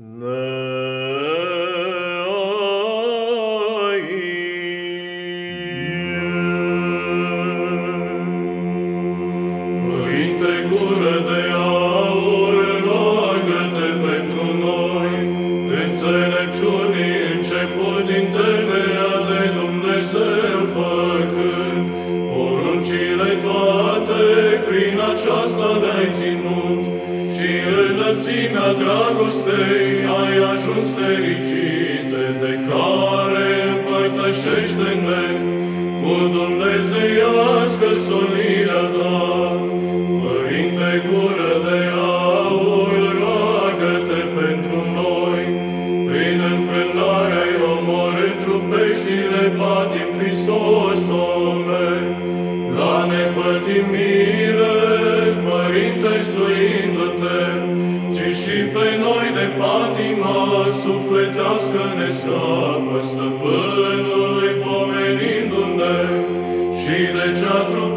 Părinte înălțimea dragostei ai ajuns fericite, de care împărtășește-ne cu dumnezeiască solirea ta. Părinte gură de aur, roagă-te pentru noi, prin înfrânarea-i omorând trupeștile patim Hristos, Domne, la nepătimire, pe noi de patima sufletească ne scapă stăpânului pomenindu-ne și de cea trupească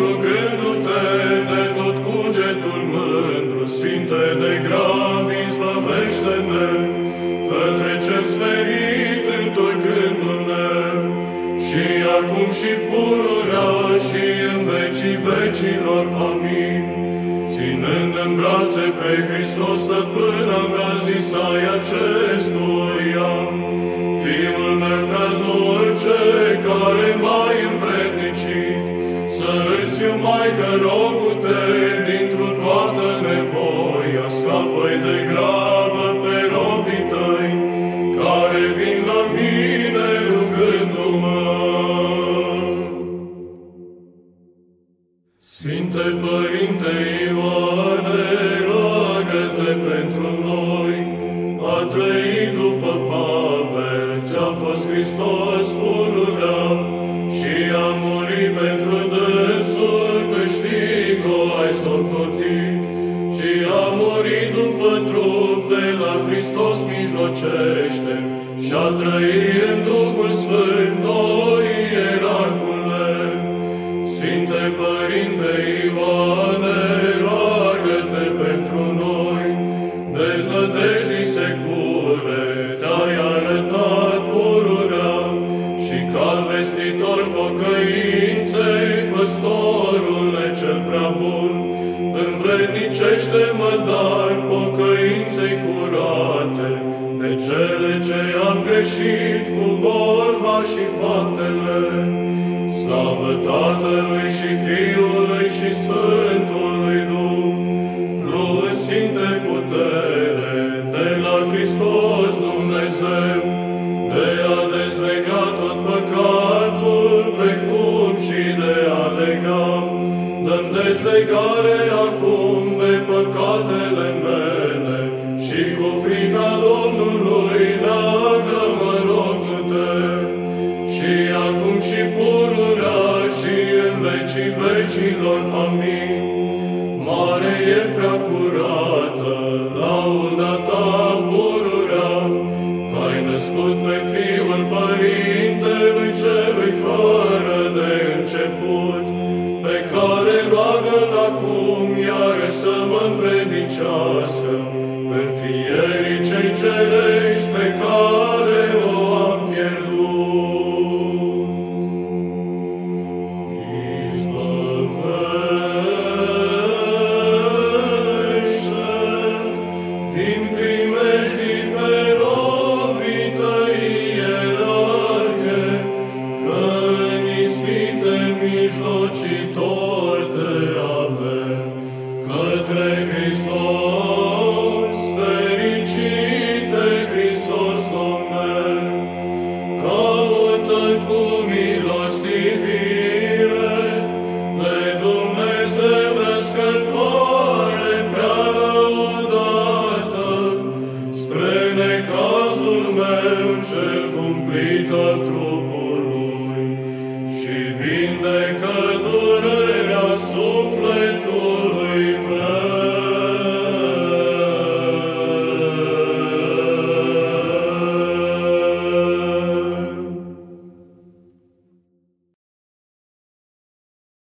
rugându-te de tot cugetul mândru, Sfinte de grab, izbăvește-ne, către cel smerit întorcându-ne, și acum și pururea și în vecii vecilor. Amin. Ținând în brațe pe Hristos, stăpâna mea zisai acestuia, Lord. Socotit, și a murit după trup de la Hristos mijlocește, și a trăit în Duhul Sfânt, o ierarhule. Sfinte Părinte Ioane, roagă-te pentru noi, deznădejdii secure te-ai arătat pururea și cal vestitor pocăinței, păstorule cel prea bun, învrednicește-mă dar pocăinței curate, de cele ce am greșit cu vorba și faptele. Slavă Tatălui și Fiului și Sfântului Duh, luând Sfinte putere de la Hristos Dumnezeu, de a dezlega tot păcatul, precum și de a lega. Dăm dezlegare acum început, pe care roagă-L acum iară să mă învrednicească. În fierii cei cerești Oh.